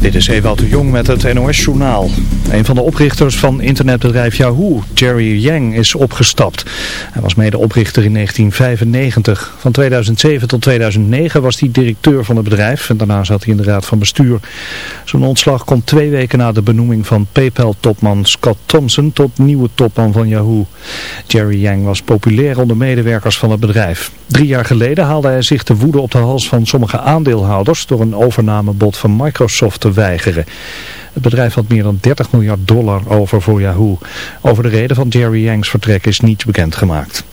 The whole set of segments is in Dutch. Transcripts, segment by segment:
Dit is Ewout de Jong met het NOS-journaal. Een van de oprichters van internetbedrijf Yahoo, Jerry Yang, is opgestapt. Hij was medeoprichter in 1995. Van 2007 tot 2009 was hij directeur van het bedrijf en daarna zat hij in de raad van bestuur. Zijn ontslag komt twee weken na de benoeming van PayPal-topman Scott Thompson tot nieuwe topman van Yahoo. Jerry Yang was populair onder medewerkers van het bedrijf. Drie jaar geleden haalde hij zich de woede op de hals van sommige aandeelhouders door een overnamebod van Microsoft te weigeren. Het bedrijf had meer dan 30 miljard dollar over voor Yahoo. Over de reden van Jerry Yang's vertrek is niets bekendgemaakt.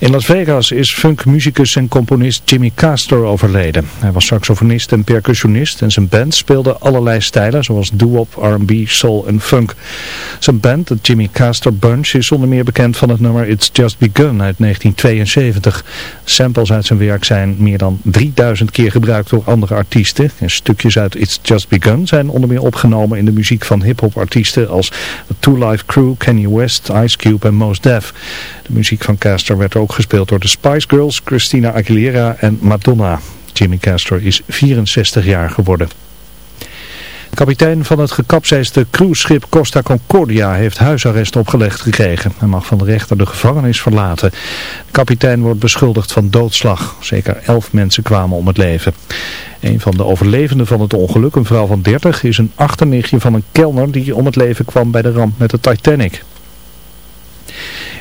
In Las Vegas is funkmuzikus en componist Jimmy Castor overleden. Hij was saxofonist en percussionist en zijn band speelde allerlei stijlen zoals doo-wop, R&B, soul en funk. Zijn band, de Jimmy Castor Bunch, is onder meer bekend van het nummer It's Just Begun uit 1972. Samples uit zijn werk zijn meer dan 3000 keer gebruikt door andere artiesten. En stukjes uit It's Just Begun zijn onder meer opgenomen in de muziek van hip-hop artiesten als The Two Life Crew, Kanye West, Ice Cube en Mos Def. De muziek van Castor werd ook gespeeld door de Spice Girls, Christina Aguilera en Madonna. Jimmy Castor is 64 jaar geworden. De kapitein van het gekapseisde cruiseschip Costa Concordia heeft huisarrest opgelegd gekregen. Hij mag van de rechter de gevangenis verlaten. De kapitein wordt beschuldigd van doodslag. Zeker elf mensen kwamen om het leven. Een van de overlevenden van het ongeluk, een vrouw van 30, is een achternichtje van een kelner die om het leven kwam bij de ramp met de Titanic.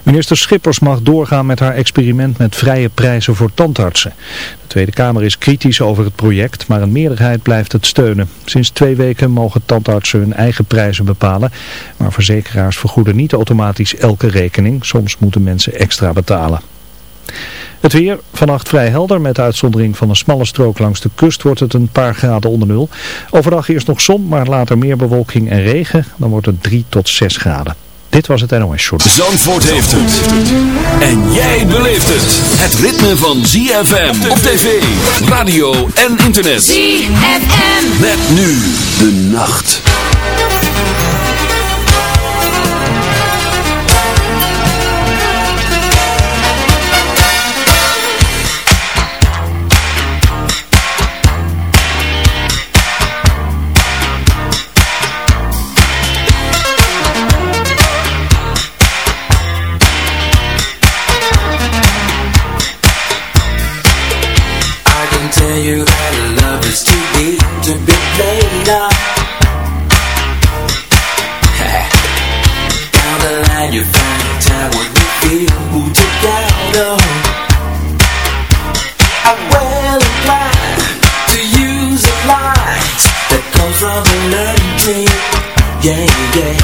Minister Schippers mag doorgaan met haar experiment met vrije prijzen voor tandartsen. De Tweede Kamer is kritisch over het project, maar een meerderheid blijft het steunen. Sinds twee weken mogen tandartsen hun eigen prijzen bepalen, maar verzekeraars vergoeden niet automatisch elke rekening. Soms moeten mensen extra betalen. Het weer, vannacht vrij helder met uitzondering van een smalle strook langs de kust wordt het een paar graden onder nul. Overdag eerst nog zon, maar later meer bewolking en regen, dan wordt het 3 tot 6 graden. Dit was het NOS Short. Zandvoort heeft het. En jij beleeft het. Het ritme van ZFM op tv, radio en internet. ZFM. Met nu de nacht. tell you that love is too deep to be played up. Line you find time when you feel who I'm to use the that from a dream Yeah, yeah.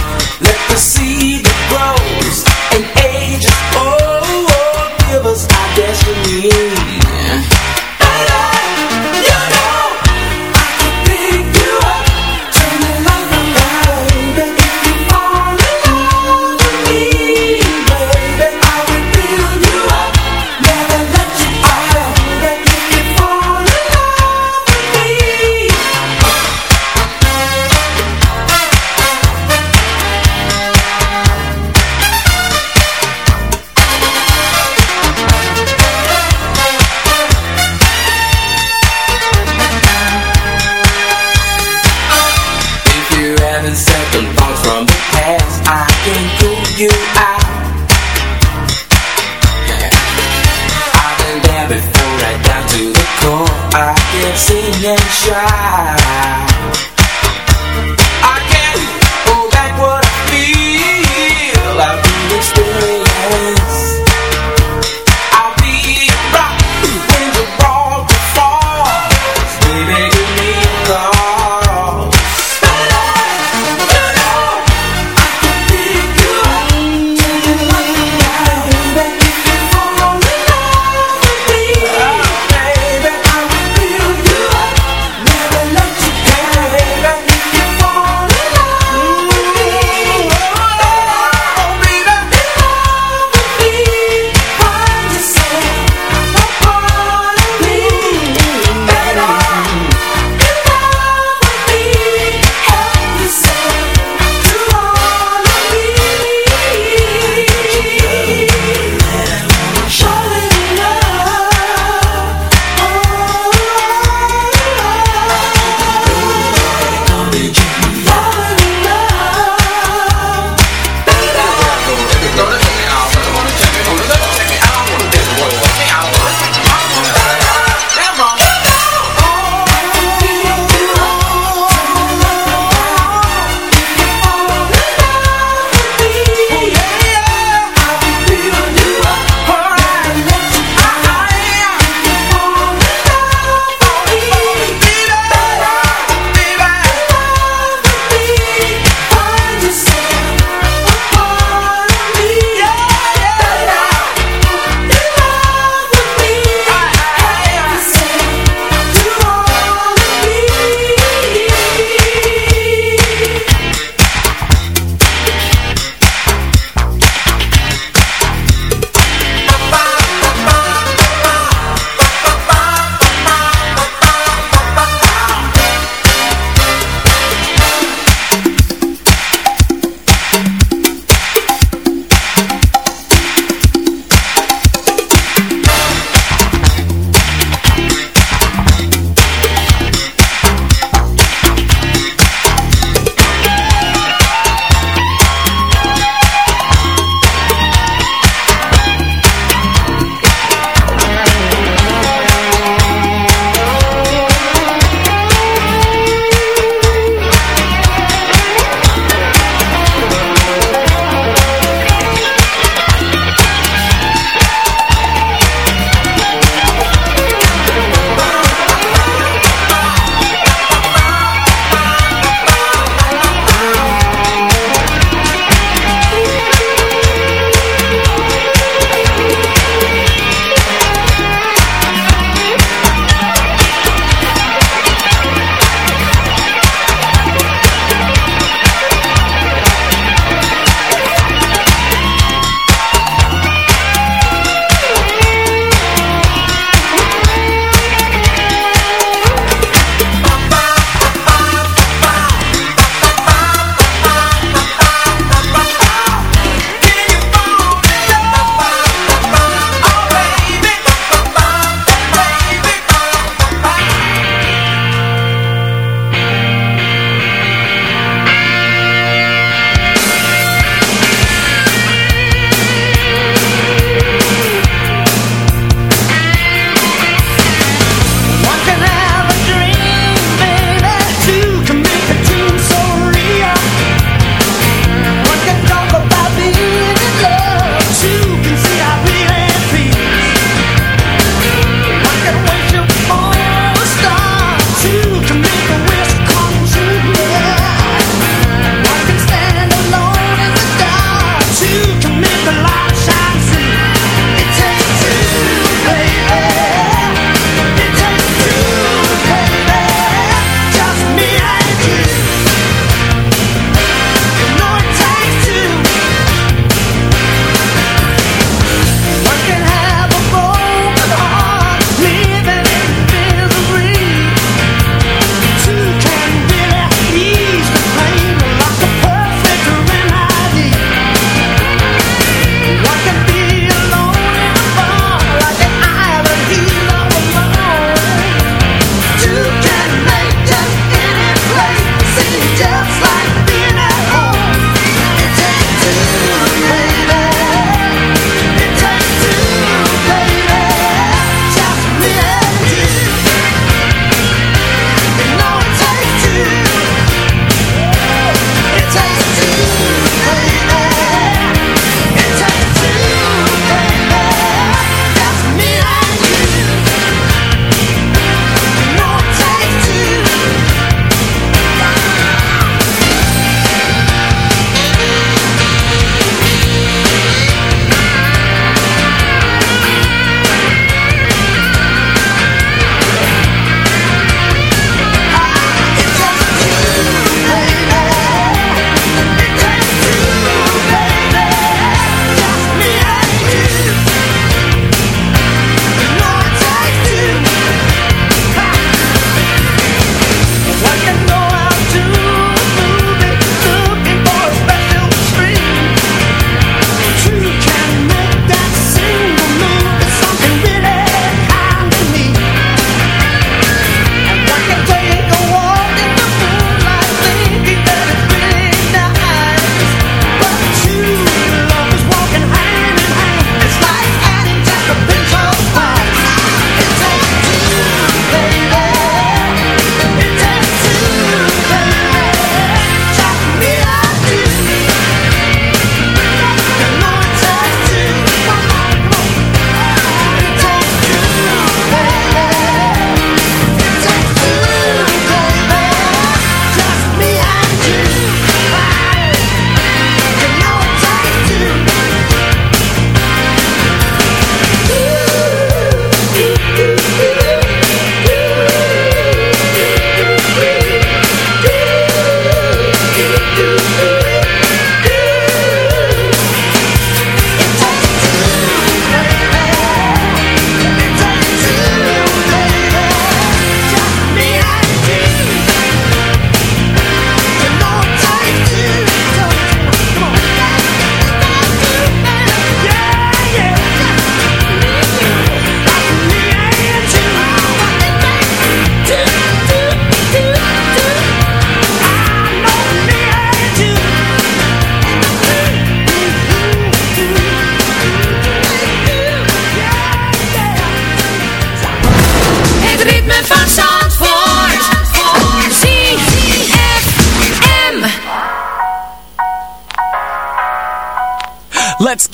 try.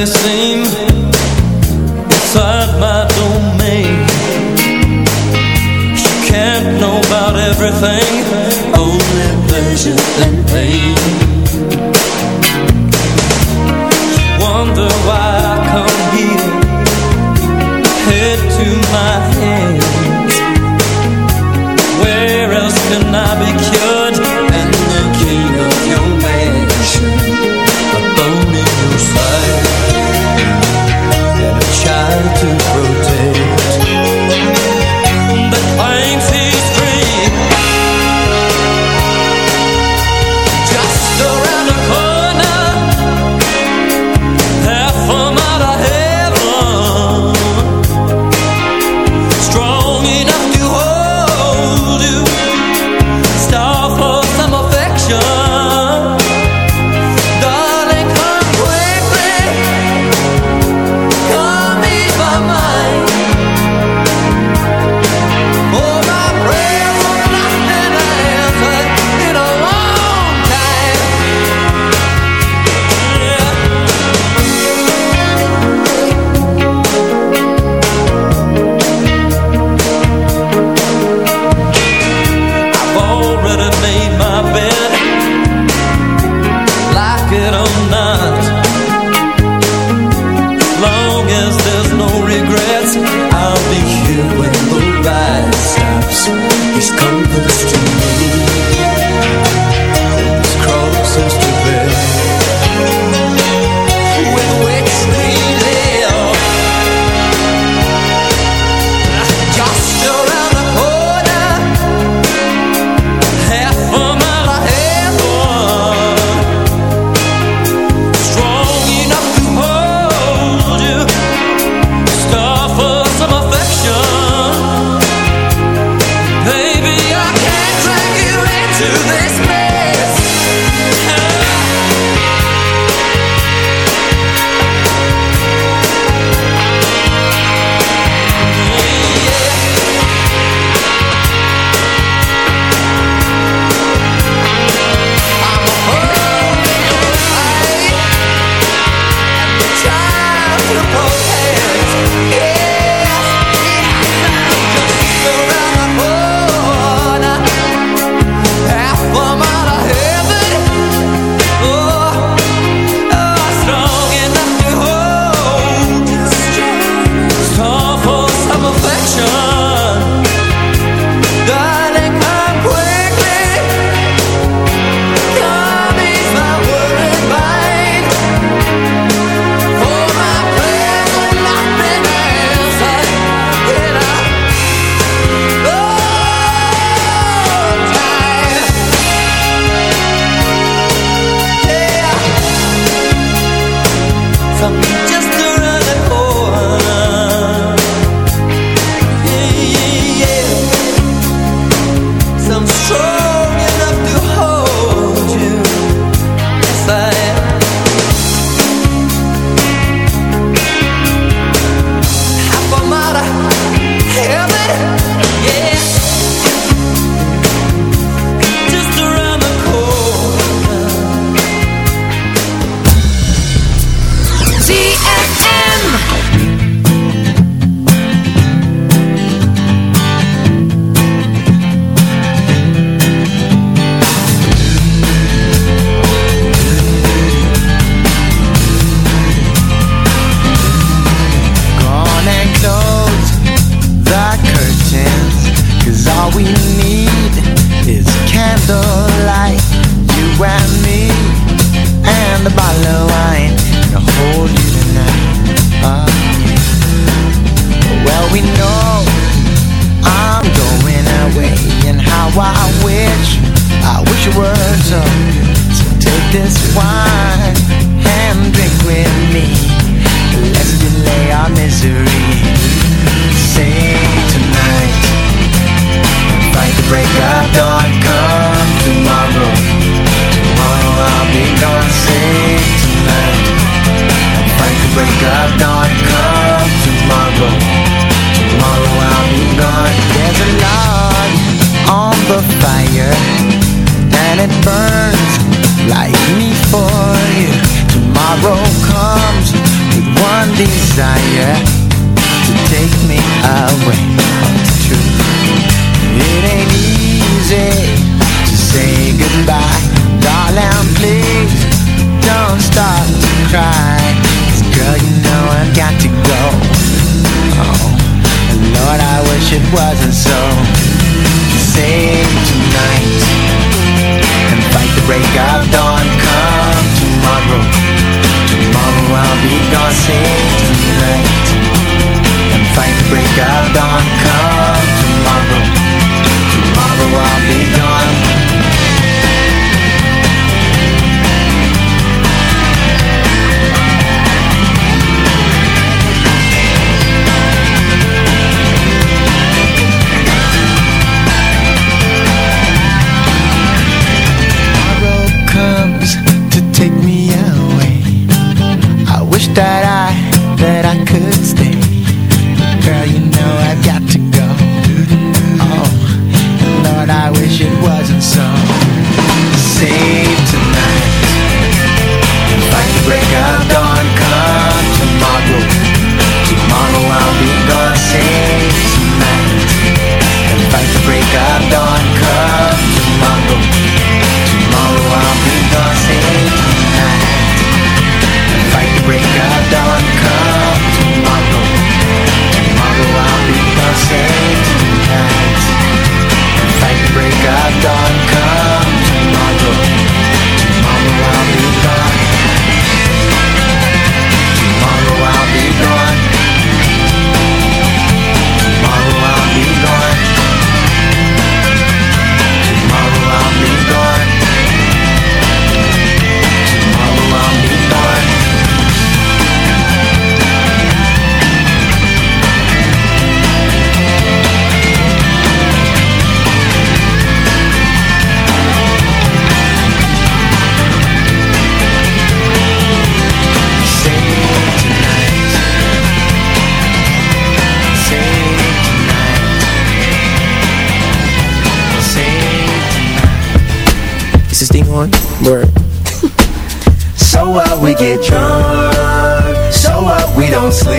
They seem Inside my domain You can't know about everything. Only and pain. Wonder why I come here Head to my hands. Where else can I be cured to protect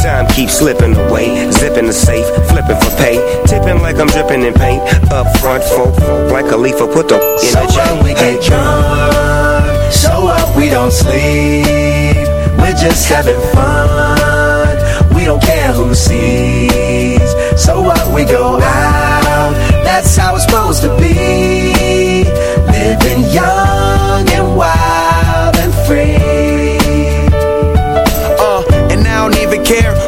Time keeps slipping away. Zipping the safe, flipping for pay. Tipping like I'm dripping in paint. Up front, folk, like a leaf, put the in So the chain. what we get drunk, so what we don't sleep. We're just having fun. We don't care who sees. So what we go out, that's how it's supposed to be. Living young and wild and free. Care.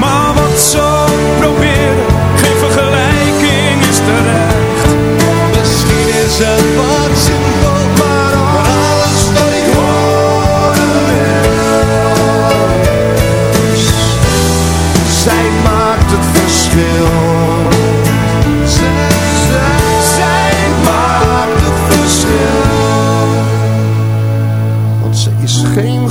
Maar wat zo proberen, geen vergelijking is terecht. Misschien is het wat simpel, maar alles wat ik het verschil. Zij, maakt het verschil. Want ze is geen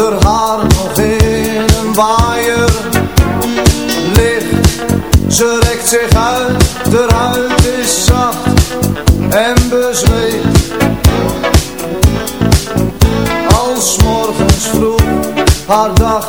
Er haar nog in een waaier ligt. Ze rekt zich uit, de huid is zacht en bezweet. Als morgens vroeg haar dag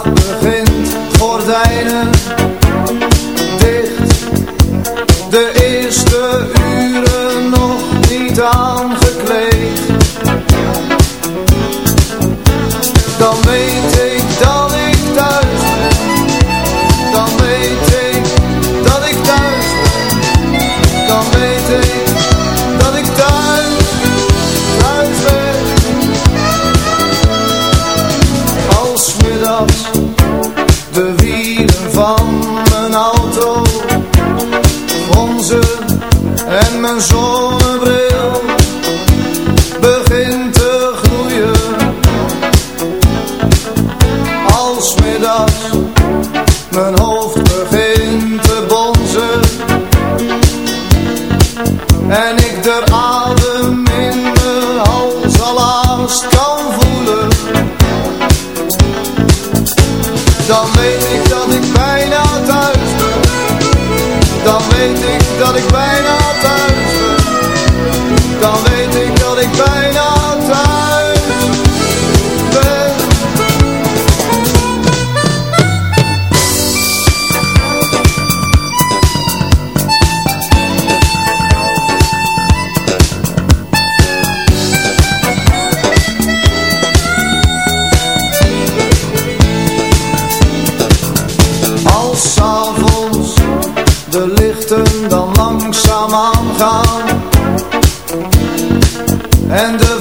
langzaam aangaan En de